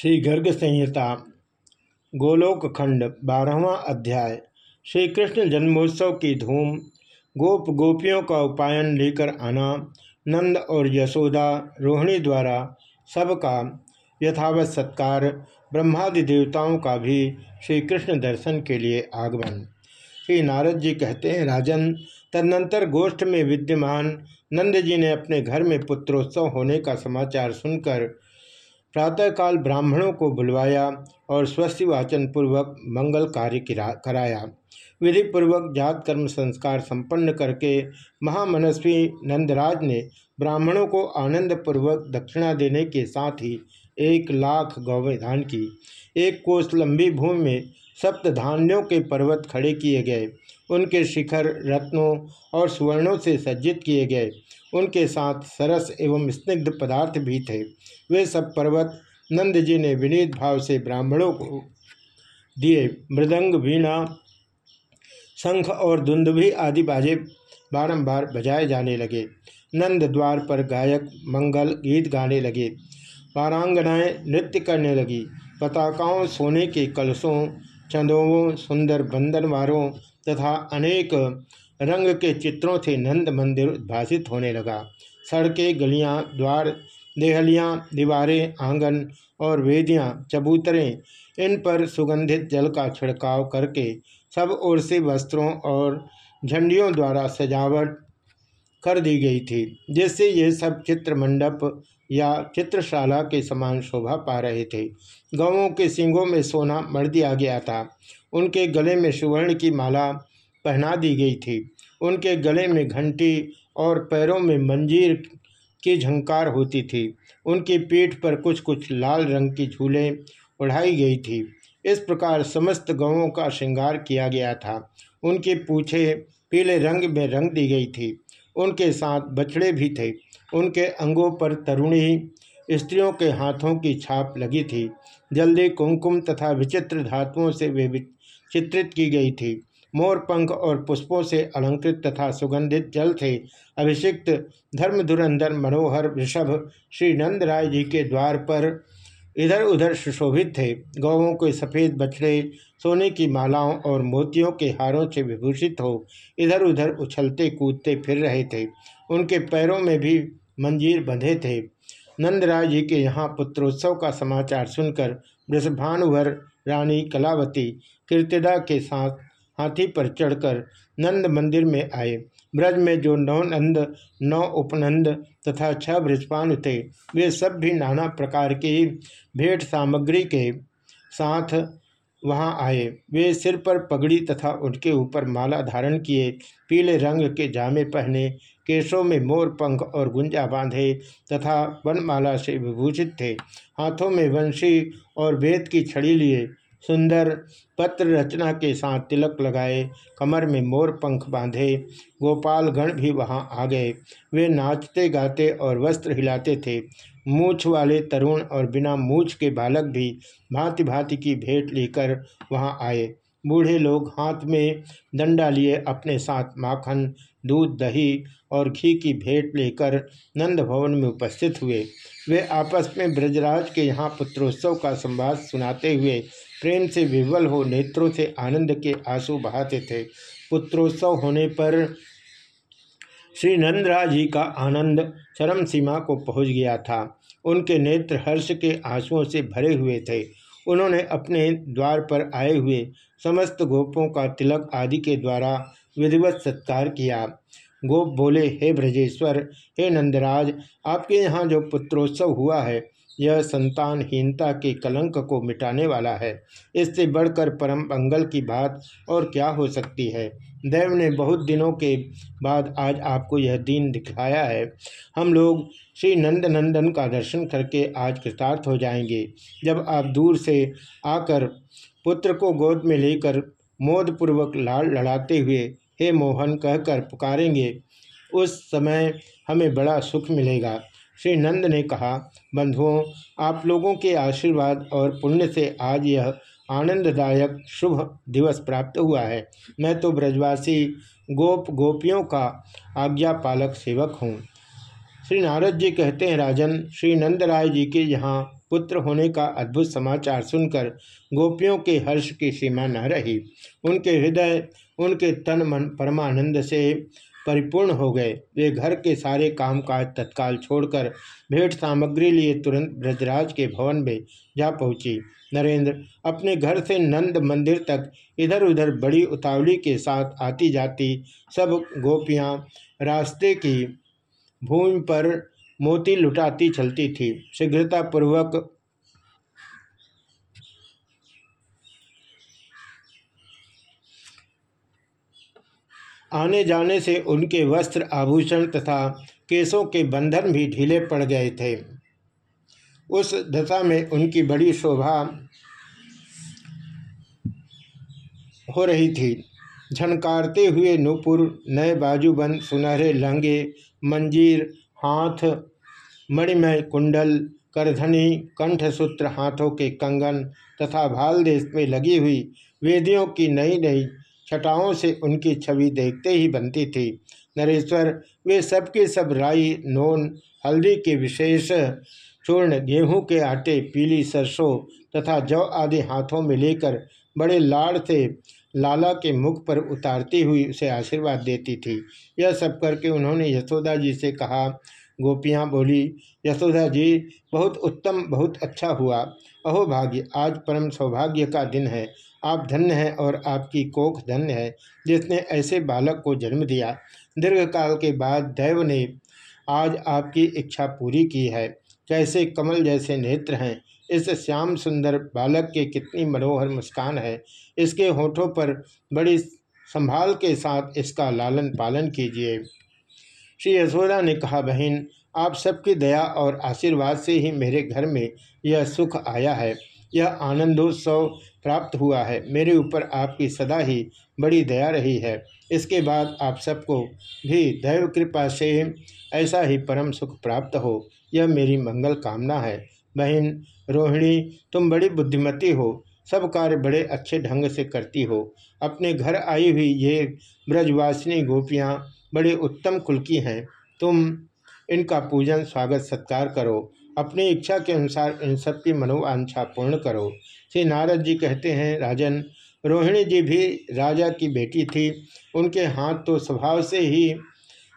श्री गर्ग संहिता, गोलोक खंड, बारहवा अध्याय श्री कृष्ण जन्मोत्सव की धूम, गोप गोपियों का उपायन लेकर आना, नंद और यशोदा रोहिणी द्वारा सबका यथावत सत्कार, ब्रह्मादि देवताओं का भी श्री कृष्ण दर्शन के लिए आगमन। श्री नारद जी कहते हैं, राजन, तदनंतर गोष्ठ में विद्यमान नंद जी ने अपने घर में पुत्रोत्सव होने का समाचार सुनकर प्रातःकाल ब्राह्मणों को बुलवाया और स्वस्ति वाचन पूर्वक मंगल कार्य कराया। विधि पूर्वक जात कर्म संस्कार संपन्न करके महामनस्वी नंदराज ने ब्राह्मणों को आनंद पूर्वक दक्षिणा देने के साथ ही एक लाख गौवेधान की। एक कोष लंबी भूमि में सप्त धान्यों के पर्वत खड़े किए गए। उनके शिखर रत्नों और सुवर्णों से सज्जित किए गए। उनके साथ सरस एवं स्निग्ध पदार्थ भी थे। वे सब पर्वत, नंद जी ने विनीत भाव से ब्राह्मणों को दिए। मृदंग, वीणा, शंख और दुंदुभी आदि बाजे बारंबार बजाए जाने लगे। नंद द्वार पर गायक मंगल गीत गाने लगे। पारांगनाएँ नृत्य करने लगी। पताकाओं, सोने के कलशों चंदोवों सुंदर बंदनवारों तथा अनेक रंग के चित्रों से नंद मंदिर उद्भाषित होने लगा। सड़कें गलियाँ, द्वार, देहलियाँ, दीवारें, आँगन और वेदियाँ, चबूतरें, इन पर सुगंधित जल का छिड़काव करके सब ओर से वस्त्रों और झंडियों द्वारा सजावट कर दी गई थी, जिससे ये सब चित्र मंडप या चित्रशाला के समान शोभा पा रहे थे। गवों के सिंगों में सोना मर दिया गया था। उनके गले में सुवर्ण की माला पहना दी गई थी। उनके गले में घंटी और पैरों में मंजीर की झंकार होती थी। उनकी पीठ पर कुछ कुछ लाल रंग की झूलें उड़ाई गई थी। इस प्रकार समस्त गवों का श्रृंगार किया गया था। उनकी पूछे पीले रंग में रंग दी गई थी। उनके साथ बछड़े भी थे। उनके अंगों पर तरुणी स्त्रियों के हाथों की छाप लगी थी। जल्दी कुमकुम तथा विचित्र धातुओं से वे चित्रित की गई थी। मोर पंख और पुष्पों से अलंकृत तथा सुगंधित जल थे। अभिषिक्त धर्म धुरंधर मनोहर ऋषभ श्री नंद राय जी के द्वार पर इधर उधर सुशोभित थे। गौों के सफ़ेद बछड़े, सोने की मालाओं और मोतियों के हारों से विभूषित हो इधर उधर उछलते कूदते फिर रहे थे। उनके पैरों में भी मंजीर बंधे थे। नंदराय जी के यहाँ पुत्रोत्सव का समाचार सुनकर वृषभानुवर रानी कलावती कीर्तिदा के साथ हाथी पर चढ़कर नंद मंदिर में आए। ब्रज में जो नौ नंद, नौ उपनंद तथा छह ब्रजपान थे, वे सब भी नाना प्रकार की भेंट सामग्री के साथ वहाँ आए। वे सिर पर पगड़ी तथा उनके ऊपर माला धारण किए, पीले रंग के जामे पहने, केशों में मोर पंख और गुंजा बांधे तथा वनमाला से विभूषित थे। हाथों में वंशी और वेद की छड़ी लिए सुंदर पत्र रचना के साथ तिलक लगाए, कमर में मोर पंख बांधे गोपाल गण भी वहाँ आ गए। वे नाचते गाते और वस्त्र हिलाते थे। मूछ वाले तरुण और बिना मूछ के बालक भी भांति भांति की भेंट लेकर वहाँ आए। बूढ़े लोग हाथ में डंडा लिए अपने साथ माखन दूध, दही और घी की भेंट लेकर नंद भवन में उपस्थित हुए। वे आपस में ब्रजराज के यहाँ पुत्रोत्सव का संवाद सुनाते हुए प्रेम से विवल हो नेत्रों से आनंद के आँसू बहाते थे। पुत्रोत्सव होने पर श्री नंदराज जी का आनंद चरम सीमा को पहुँच गया था। उनके नेत्र हर्ष के आंसुओं से भरे हुए थे। उन्होंने अपने द्वार पर आए हुए समस्त गोपों का तिलक आदि के द्वारा विधिवत सत्कार किया। गोप बोले, हे ब्रजेश्वर, हे नंदराज, आपके यहाँ जो पुत्रोत्सव हुआ है, यह संतानहीनता के कलंक को मिटाने वाला है। इससे बढ़कर परम मंगल की बात और क्या हो सकती है? देव ने बहुत दिनों के बाद आज आपको यह दिन दिखाया है। हम लोग श्री नंद नंदन का दर्शन करके आज कृतार्थ हो जाएँगे। जब आप दूर से आकर पुत्र को गोद में लेकर मोदपूर्वक लाल लड़ाते हुए हे मोहन कहकर पुकारेंगे, उस समय हमें बड़ा सुख मिलेगा। श्री नंद ने कहा, बंधुओं, आप लोगों के आशीर्वाद और पुण्य से आज यह आनंददायक शुभ दिवस प्राप्त हुआ है। मैं तो ब्रजवासी गोप गोपियों का आज्ञा पालक सेवक हूँ। श्री नारद जी कहते हैं, राजन, श्री नंदराय जी के यहाँ पुत्र होने का अद्भुत समाचार सुनकर गोपियों के हर्ष की सीमा न रही। उनके हृदय, उनके तन मन परमानंद से परिपूर्ण हो गए। वे घर के सारे कामकाज तत्काल छोड़कर भेंट सामग्री लिए तुरंत ब्रजराज के भवन में जा पहुँची। नरेंद्र अपने घर से नंद मंदिर तक इधर उधर बड़ी उतावली के साथ आती जाती सब गोपियाँ रास्ते की भूमि पर मोती लुटाती चलती थी। शीघ्रतापूर्वक आने जाने से उनके वस्त्र, आभूषण तथा केसों के बंधन भी ढीले पड़ गए थे। उस दशा में उनकी बड़ी शोभा हो रही थी। झनकारते हुए नूपुर, नए बाजूबंद सुनहरे लहंगे, मंजीर हाथ, मणिमय कुंडल, करधनी, कंठसूत्र हाथों के कंगन तथा भाल देश में लगी हुई वेदियों की नई नई छटाओं से उनकी छवि देखते ही बनती थी। नरेश्वर, वे सबके सब राई, नोन, हल्दी के विशेष चूर्ण, गेहूँ के आटे, पीली सरसों तथा जौ आदि हाथों में लेकर बड़े लाड़ से लाला के मुख पर उतारती हुई उसे आशीर्वाद देती थी। यह सब करके उन्होंने यशोदा जी से कहा, गोपियाँ बोली, यशोदा जी, बहुत उत्तम, बहुत अच्छा हुआ। अहो भाग्य, आज परम सौभाग्य का दिन है। आप धन्य हैं और आपकी कोख धन्य है, जिसने ऐसे बालक को जन्म दिया। दीर्घ काल के बाद दैव ने आज आपकी इच्छा पूरी की है। कैसे कमल जैसे नेत्र हैं इस श्याम सुंदर बालक के कितनी मनोहर मुस्कान है। इसके होठों पर बड़ी संभाल के साथ इसका लालन पालन कीजिए। श्री यशोदा ने कहा, बहन, आप सबकी दया और आशीर्वाद से ही मेरे घर में यह सुख आया है। यह आनंदोत्सव प्राप्त हुआ है। मेरे ऊपर आपकी सदा ही बड़ी दया रही है। इसके बाद आप सबको भी दैव कृपा से ऐसा ही परम सुख प्राप्त हो। यह मेरी मंगल कामना है। बहन रोहिणी, तुम बड़ी बुद्धिमती हो। सब कार्य बड़े अच्छे ढंग से करती हो। अपने घर आई हुई ये ब्रजवासिनी गोपियाँ बड़े उत्तम कुल की हैं। तुम इनका पूजन, स्वागत, सत्कार करो। अपनी इच्छा के अनुसार इन सब की मनोवांछा पूर्ण करो। श्री नारद जी कहते हैं, राजन, रोहिणी जी भी राजा की बेटी थी। उनके हाथ तो स्वभाव से ही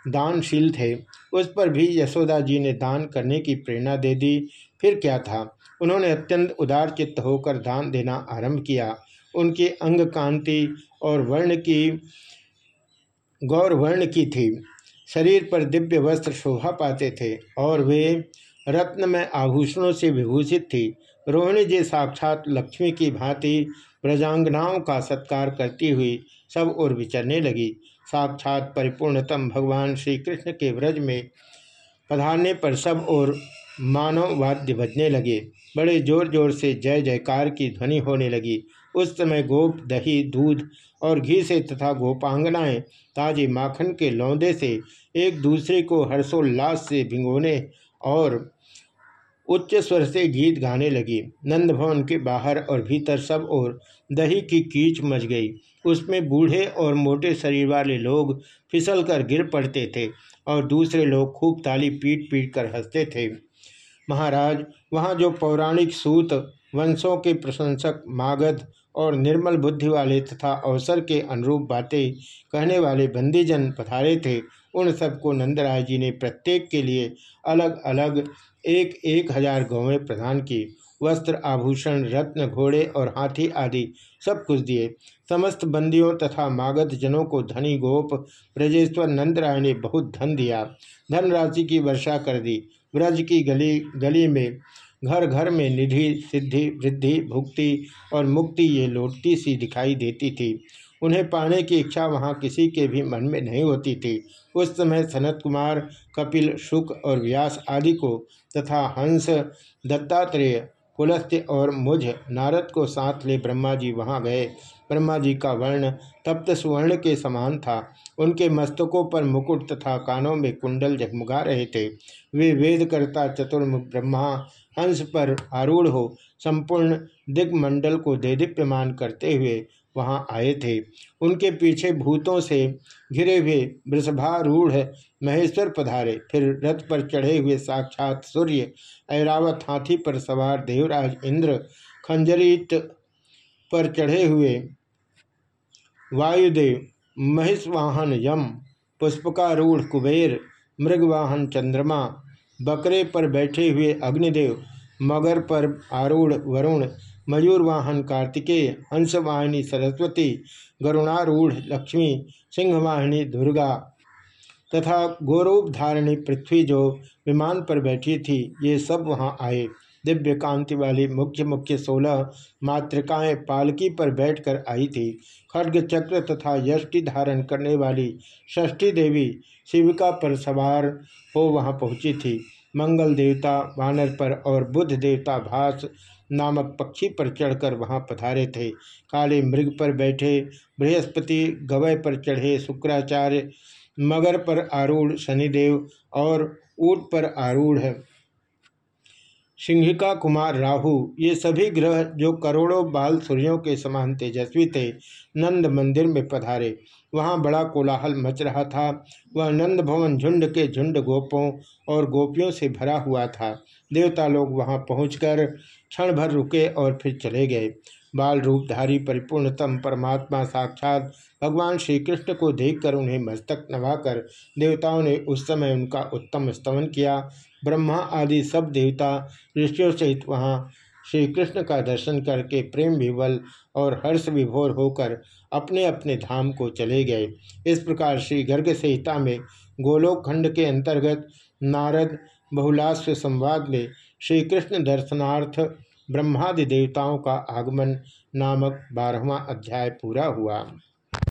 दानशील थे। उस पर भी यशोदा जी ने दान करने की प्रेरणा दे दी। फिर क्या था? उन्होंने अत्यंत उदार चित्त होकर दान देना आरंभ किया। उनकी अंग कांति और वर्ण की, गौर वर्ण की थी। शरीर पर दिव्य वस्त्र शोभा पाते थे और वे रत्न में आभूषणों से विभूषित थी। रोहिणी जी साक्षात लक्ष्मी की भांति प्रजांगनाओं का सत्कार करती हुई सब और विचरने लगी। साक्षात परिपूर्णतम भगवान श्री कृष्ण के व्रज में पधारने पर सब और मानव वाद्य बजने लगे। बड़े ज़ोर ज़ोर से जय जयकार की ध्वनि होने लगी। उस समय गोप, दही, दूध और घी से तथा गोपांगनाएँ ताजे माखन के लौंदे से एक दूसरे को हर्षोल्लास से भिंगोने और उच्च स्वर से गीत गाने लगी। नंद भवन के बाहर और भीतर सब और दही की कीच मच गई। उसमें बूढ़े और मोटे शरीर वाले लोग फिसल कर गिर पड़ते थे और दूसरे लोग खूब ताली पीट पीट कर हँसते थे। महाराज, वहाँ जो पौराणिक सूत, वंशों के प्रशंसक मागध और निर्मल बुद्धि वाले तथा अवसर के अनुरूप बातें कहने वाले बंदीजन पधारे थे, उन सबको नंदराय जी ने प्रत्येक के लिए अलग अलग एक एक हज़ार गौवें प्रदान की। वस्त्र, आभूषण, रत्न, घोड़े और हाथी आदि सब कुछ दिए। समस्त बंदियों तथा मागध जनों को धनी गोप ब्रजेश्वर नंदराय ने बहुत धन दिया। धनराशि की वर्षा कर दी। ब्रज की गली गली में घर घर में निधि, सिद्धि, वृद्धि, भुक्ति और मुक्ति ये लौटती सी दिखाई देती थी। उन्हें पाने की इच्छा वहाँ किसी के भी मन में नहीं होती थी। उस समय सनत कुमार, कपिल, शुक और व्यास आदि को तथा हंस, दत्तात्रेय पुलस्त्य और मुझ, नारद को साथ ले ब्रह्मा जी वहाँ गए। ब्रह्मा जी का वर्ण तप्त सुवर्ण के समान था। उनके मस्तकों पर मुकुट तथा कानों में कुंडल जगमगा रहे थे। वे वेदकर्ता चतुर्मुख ब्रह्मा, हंस पर आरूढ़ हो, संपूर्ण दिग्मंडल को देदीप्यमान करते हुए वहाँ आए थे। उनके पीछे भूतों से घिरे हुए वृषभारूढ़ महेश्वर पधारे। फिर रथ पर चढ़े हुए साक्षात सूर्य, ऐरावत हाथी पर सवार देवराज इंद्र, खंजरीत पर चढ़े हुए वायुदेव, महिषवाहन यम, पुष्पकारूढ़ कुबेर, मृगवाहन चंद्रमा, बकरे पर बैठे हुए अग्निदेव, मगर पर आरूढ़ वरुण, मयूरवाहन कार्तिकेय, हंसवाहिनी सरस्वती गरुणारूढ़ लक्ष्मी, सिंहवाहिनी दुर्गा तथा गौरूप धारिणी पृथ्वी जो विमान पर बैठी थी, ये सब वहाँ आए। दिव्य कांति वाली मुख्य मुख्य सोलह मातृकाएँ पालकी पर बैठकर आई थी। खड्ग चक्र तथा यष्टि धारण करने वाली षष्ठी देवी शिविका पर सवार हो वहाँ पहुँची थी। मंगल देवता, वानर पर और बुद्ध देवता भास नामक पक्षी पर चढ़कर वहाँ पधारे थे। काले मृग पर बैठे बृहस्पति गवय पर चढ़े शुक्राचार्य, मगर पर आरूढ़ शनिदेव और ऊट पर आरूढ़ सिंहिका कुमार राहु, ये सभी ग्रह जो करोड़ों बाल सूर्यों के समान तेजस्वी थे, नंद मंदिर में पधारे। वहाँ बड़ा कोलाहल मच रहा था। वह नंद भवन झुंड के झुंड गोपों और गोपियों से भरा हुआ था। देवता लोग वहाँ पहुंचकर क्षण भर रुके और फिर चले गए। बाल रूपधारी, परिपूर्णतम परमात्मा साक्षात भगवान श्री कृष्ण को देखकर उन्हें मस्तक नवाकर देवताओं ने उस समय उनका उत्तम स्तमन किया। ब्रह्मा आदि सब देवता ऋषियों सहित वहाँ श्री कृष्ण का दर्शन करके प्रेम विवल और हर्ष विभोर होकर अपने अपने धाम को चले गए। इस प्रकार श्री गर्ग संहिता में गोलोक खंड के अंतर्गत नारद बहुलाश्व संवाद में श्री कृष्ण दर्शनार्थ ब्रह्मादि देवताओं का आगमन नामक बारहवा अध्याय पूरा हुआ।